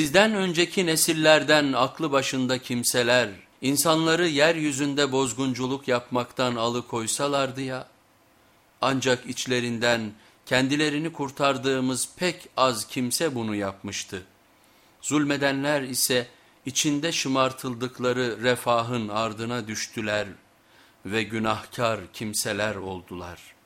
Sizden önceki nesillerden aklı başında kimseler, insanları yeryüzünde bozgunculuk yapmaktan alıkoysalardı ya, ancak içlerinden kendilerini kurtardığımız pek az kimse bunu yapmıştı. Zulmedenler ise içinde şımartıldıkları refahın ardına düştüler ve günahkar kimseler oldular.''